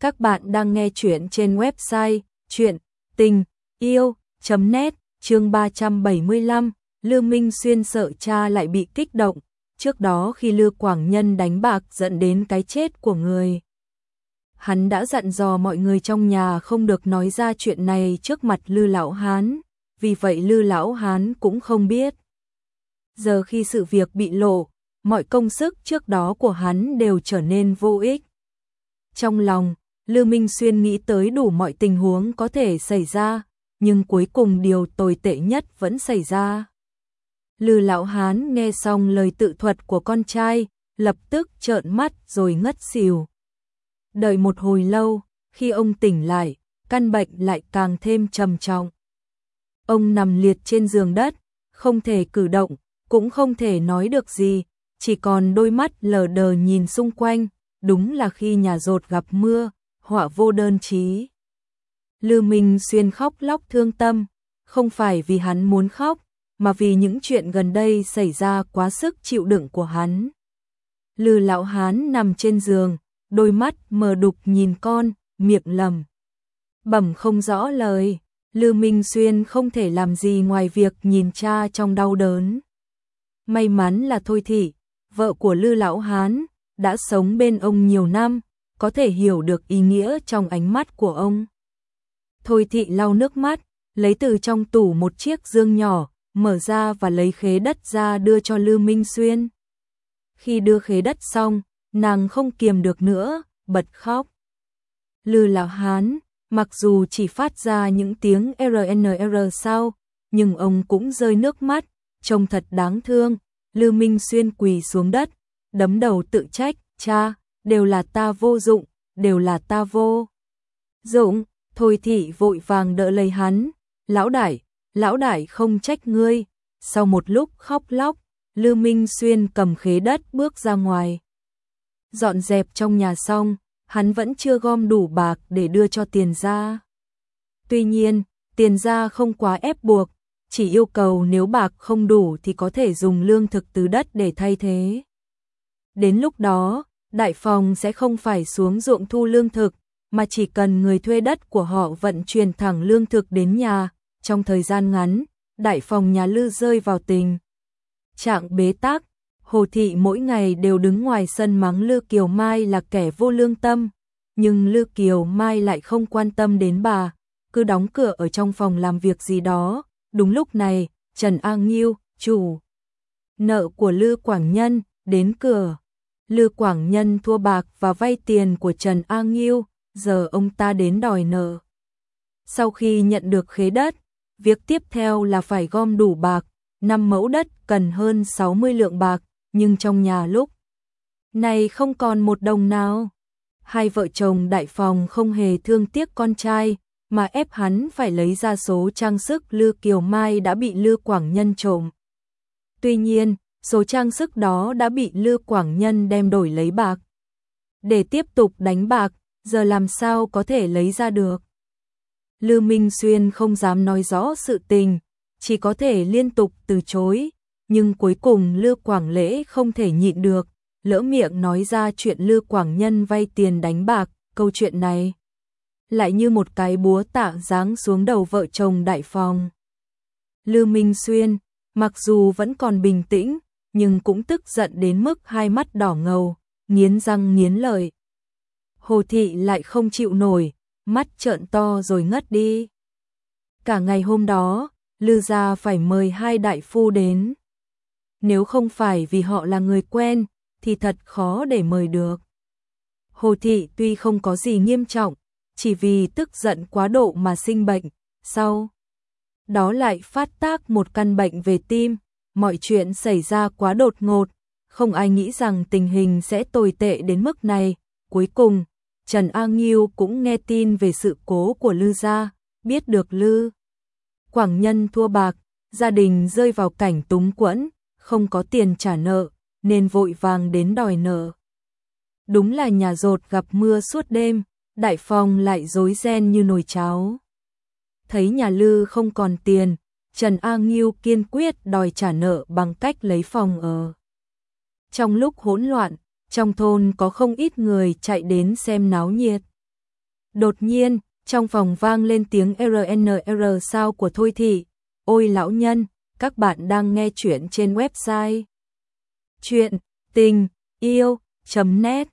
Các bạn đang nghe chuyện trên website chuyện tình yêu.net chương 375, Lưu Minh Xuyên sợ cha lại bị kích động, trước đó khi Lưu Quảng Nhân đánh bạc dẫn đến cái chết của người. Hắn đã dặn dò mọi người trong nhà không được nói ra chuyện này trước mặt Lư Lão Hán, vì vậy Lư Lão Hán cũng không biết. Giờ khi sự việc bị lộ, mọi công sức trước đó của hắn đều trở nên vô ích. Trong lòng, Lưu Minh Xuyên nghĩ tới đủ mọi tình huống có thể xảy ra, nhưng cuối cùng điều tồi tệ nhất vẫn xảy ra. Lư lão hán nghe xong lời tự thuật của con trai, lập tức trợn mắt rồi ngất xỉu. Đợi một hồi lâu, khi ông tỉnh lại, căn bệnh lại càng thêm trầm trọng. Ông nằm liệt trên giường đất, không thể cử động, cũng không thể nói được gì, chỉ còn đôi mắt lờ đờ nhìn xung quanh, đúng là khi nhà rột gặp mưa, họa vô đơn chí. Lư Minh Xuyên khóc lóc thương tâm, không phải vì hắn muốn khóc, mà vì những chuyện gần đây xảy ra quá sức chịu đựng của hắn. Lư lão hán nằm trên giường, đôi mắt mờ đục nhìn con, miệng lầm. Bẩm không rõ lời, Lư Minh Xuyên không thể làm gì ngoài việc nhìn cha trong đau đớn. May mắn là Thôi Thị, vợ của Lư Lão Hán, đã sống bên ông nhiều năm, có thể hiểu được ý nghĩa trong ánh mắt của ông. Thôi thị lau nước mắt, lấy từ trong tủ một chiếc dương nhỏ, mở ra và lấy khế đất ra đưa cho Lư Minh Xuyên. Khi đưa khế đất xong, nàng không kiềm được nữa, bật khóc. Lư lão hán, mặc dù chỉ phát ra những tiếng RNR sau, nhưng ông cũng rơi nước mắt, trông thật đáng thương. Lư Minh Xuyên quỳ xuống đất, đấm đầu tự trách, cha, đều là ta vô dụng, đều là ta vô dụng. Thôi thị vội vàng đỡ lấy hắn, lão đại, lão đại không trách ngươi. Sau một lúc khóc lóc, Lưu Minh Xuyên cầm khế đất bước ra ngoài. Dọn dẹp trong nhà xong, hắn vẫn chưa gom đủ bạc để đưa cho tiền ra. Tuy nhiên, tiền ra không quá ép buộc, chỉ yêu cầu nếu bạc không đủ thì có thể dùng lương thực từ đất để thay thế. Đến lúc đó, đại phòng sẽ không phải xuống ruộng thu lương thực, mà chỉ cần người thuê đất của họ vận chuyển thẳng lương thực đến nhà, trong thời gian ngắn, đại phòng nhà Lư rơi vào tình. Trạng bế tắc, Hồ Thị mỗi ngày đều đứng ngoài sân mắng Lư Kiều Mai là kẻ vô lương tâm, nhưng Lư Kiều Mai lại không quan tâm đến bà, cứ đóng cửa ở trong phòng làm việc gì đó. Đúng lúc này, Trần An Nghiêu, chủ nợ của Lư Quảng Nhân, đến cửa. Lư Quảng Nhân thua bạc và vay tiền của Trần A Nghiêu, giờ ông ta đến đòi nợ. Sau khi nhận được khế đất, việc tiếp theo là phải gom đủ bạc, 5 mẫu đất cần hơn 60 lượng bạc, nhưng trong nhà lúc này không còn một đồng nào. Hai vợ chồng đại phòng không hề thương tiếc con trai, mà ép hắn phải lấy ra số trang sức Lư Kiều Mai đã bị Lư Quảng Nhân trộm. Tuy nhiên, số trang sức đó đã bị Lư Quảng Nhân đem đổi lấy bạc. Để tiếp tục đánh bạc, giờ làm sao có thể lấy ra được. Lư Minh Xuyên không dám nói rõ sự tình, chỉ có thể liên tục từ chối, nhưng cuối cùng Lư Quảng Lễ không thể nhịn được, lỡ miệng nói ra chuyện Lư Quảng Nhân vay tiền đánh bạc, câu chuyện này lại như một cái búa tạ giáng xuống đầu vợ chồng đại phòng. Lư Minh Xuyên, mặc dù vẫn còn bình tĩnh, nhưng cũng tức giận đến mức hai mắt đỏ ngầu, nghiến răng nghiến lợi. Hồ thị lại không chịu nổi, mắt trợn to rồi ngất đi. Cả ngày hôm đó, Lư gia phải mời hai đại phu đến. Nếu không phải vì họ là người quen, thì thật khó để mời được. Hồ thị tuy không có gì nghiêm trọng, chỉ vì tức giận quá độ mà sinh bệnh, sau đó lại phát tác một căn bệnh về tim, mọi chuyện xảy ra quá đột ngột, không ai nghĩ rằng tình hình sẽ tồi tệ đến mức này. Cuối cùng, Trần A Nghiêu cũng nghe tin về sự cố của Lư gia, biết được Lư Quảng Nhân thua bạc, gia đình rơi vào cảnh túng quẫn, không có tiền trả nợ, nên vội vàng đến đòi nợ. Đúng là nhà rột gặp mưa suốt đêm, đại phòng lại rối ren như nồi cháo. Thấy nhà Lư không còn tiền, Trần A Nghiêu kiên quyết đòi trả nợ bằng cách lấy phòng ở. Trong lúc hỗn loạn, trong thôn có không ít người chạy đến xem náo nhiệt. Đột nhiên, trong phòng vang lên tiếng RNR sao của Thôi Thị. Ôi lão nhân, các bạn đang nghe chuyện trên website. Chuyện, tình, yêu, chấm nét.